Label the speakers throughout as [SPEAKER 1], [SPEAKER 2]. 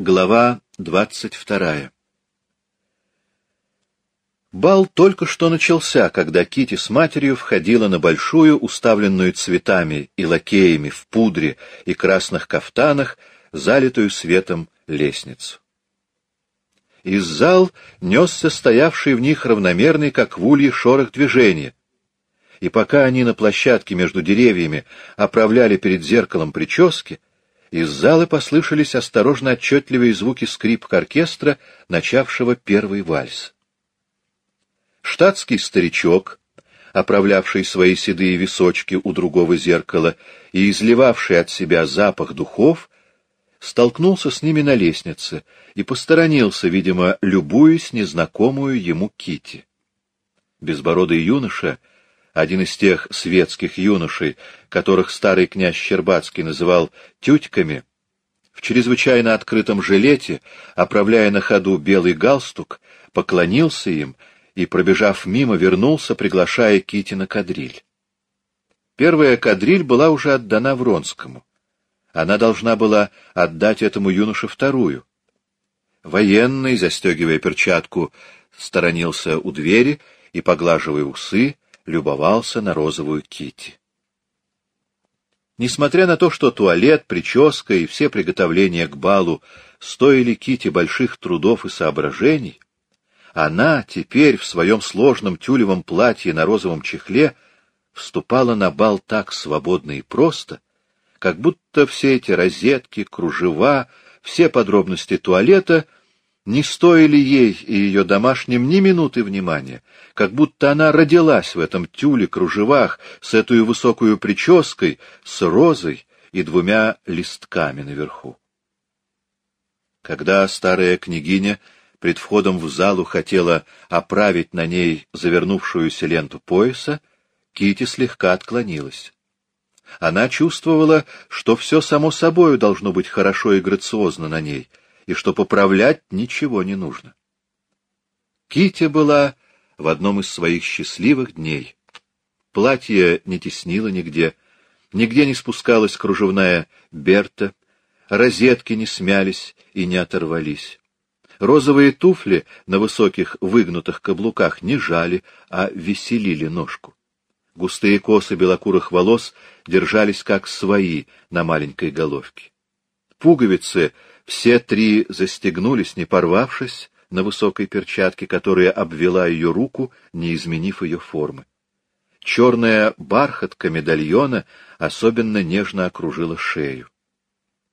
[SPEAKER 1] Глава двадцать вторая Бал только что начался, когда Кити с матерью входила на большую, уставленную цветами и лакеями в пудре и красных кафтанах, залитую светом лестницу. Из зал несся стоявший в них равномерный, как в улье, шорох движения. И пока они на площадке между деревьями оправляли перед зеркалом прически, из зала послышались осторожно отчетливые звуки скрипка оркестра, начавшего первый вальс. Штатский старичок, оправлявший свои седые височки у другого зеркала и изливавший от себя запах духов, столкнулся с ними на лестнице и посторонился, видимо, любуясь незнакомую ему Кити. Безбородый юноша — один из тех светских юношей, которых старый князь Щербацкий называл «тютьками», в чрезвычайно открытом жилете, оправляя на ходу белый галстук, поклонился им и, пробежав мимо, вернулся, приглашая Кити на кадриль. Первая кадриль была уже отдана Вронскому. Она должна была отдать этому юноше вторую. Военный, застегивая перчатку, сторонился у двери и, поглаживая усы, любовался на розовую кити. Несмотря на то, что туалет, прическа и все приготовления к балу стоили Кити больших трудов и соображений, она теперь в своем сложном тюлевом платье на розовом чехле вступала на бал так свободно и просто, как будто все эти розетки, кружева, все подробности туалета — не стоили ей и ее домашним ни минуты внимания, как будто она родилась в этом тюле, кружевах, с этой высокой прической, с розой и двумя листками наверху. Когда старая княгиня пред входом в залу хотела оправить на ней завернувшуюся ленту пояса, Кити слегка отклонилась. Она чувствовала, что все само собою должно быть хорошо и грациозно на ней — и что поправлять ничего не нужно. Кити была в одном из своих счастливых дней. Платье не теснило нигде, нигде не спускалась кружевная берта, розетки не смялись и не оторвались. Розовые туфли на высоких выгнутых каблуках не жали, а веселили ножку. Густые косы белокурых волос держались как свои на маленькой головке. Пуговицы все три застегнулись, не порвавшись на высокой перчатке, которая обвела ее руку, не изменив ее формы. Черная бархатка медальона особенно нежно окружила шею.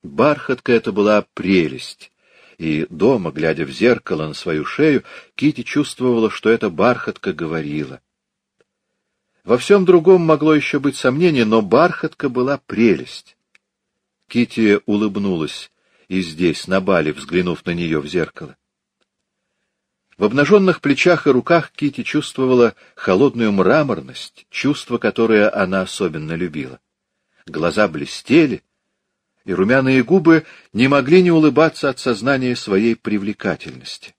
[SPEAKER 1] Бархатка это была прелесть, и дома, глядя в зеркало на свою шею, Кити чувствовала, что эта бархатка говорила. Во всем другом могло еще быть сомнение, но бархатка была прелесть. Кити улыбнулась и здесь, на бале, взглянув на нее в зеркало. В обнаженных плечах и руках Кити чувствовала холодную мраморность, чувство, которое она особенно любила. Глаза блестели, и румяные губы не могли не улыбаться от сознания своей привлекательности.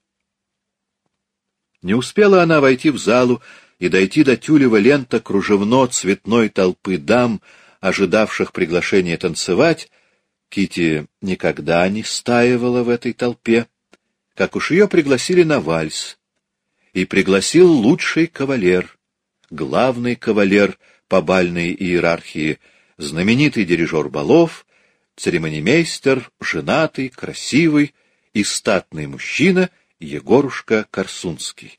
[SPEAKER 1] Не успела она войти в залу и дойти до тюлева лента кружевно-цветной толпы дам, ожидавших приглашения танцевать, Кити никогда не стаивала в этой толпе, как уж ее пригласили на вальс. И пригласил лучший кавалер, главный кавалер по бальной иерархии, знаменитый дирижер балов, церемонимейстер, женатый, красивый и статный мужчина Егорушка Корсунский.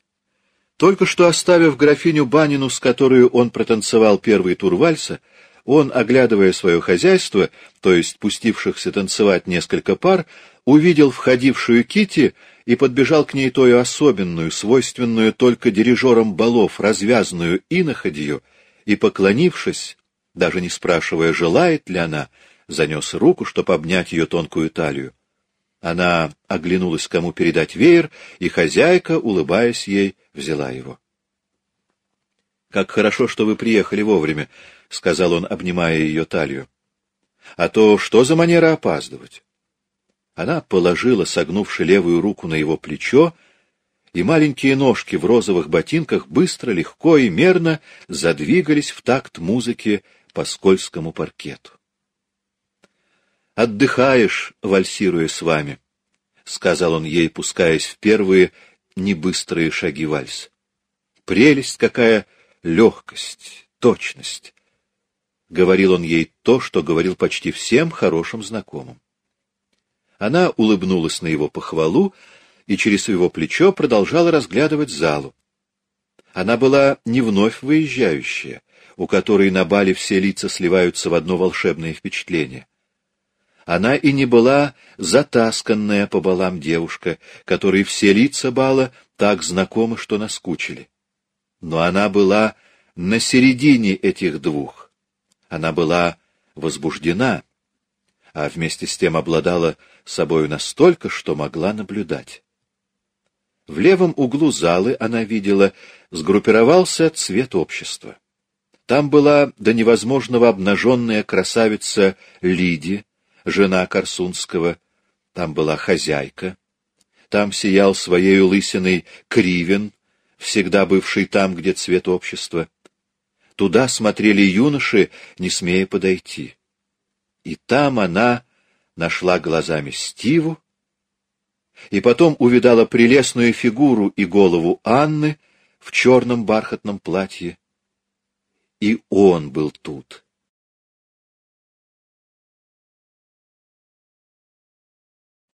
[SPEAKER 1] Только что оставив графиню Банину, с которой он протанцевал первый тур вальса, он, оглядывая свое хозяйство, то есть пустившихся танцевать несколько пар, увидел входившую Кити и подбежал к ней тою особенную, свойственную только дирижерам балов, развязанную иноходью, и, поклонившись, даже не спрашивая, желает ли она, занес руку, чтобы обнять ее тонкую талию. Она оглянулась, кому передать веер, и хозяйка, улыбаясь ей, взяла его. — Как хорошо, что вы приехали вовремя, — сказал он, обнимая ее талию. — А то что за манера опаздывать? Она положила, согнувши левую руку на его плечо, и маленькие ножки в розовых ботинках быстро, легко и мерно задвигались в такт музыки по скользкому паркету. «Отдыхаешь, вальсируя с вами», сказал он ей, пускаясь в первые небыстрые шаги вальс. Прелесть какая, легкость, точность. Говорил он ей то, что говорил почти всем хорошим знакомым. Она улыбнулась на его похвалу и через его плечо продолжала разглядывать залу. Она была не вновь выезжающая, у которой на бале все лица сливаются в одно волшебное впечатление. Она и не была затасканная по балам девушка, которой все лица бала так знакомы, что наскучили. Но она была на середине этих двух. Она была возбуждена, а вместе с тем обладала собою настолько, что могла наблюдать. В левом углу залы она видела, сгруппировался цвет общества. Там была до невозможного обнаженная красавица Лиди, жена Корсунского, там была хозяйка, там сиял своей лысиной Кривен, всегда бывший там, где цвет общества. Туда смотрели юноши, не смея подойти. И там она нашла глазами Стиву, и потом увидала прелестную фигуру и голову Анны в черном бархатном платье. И он был тут,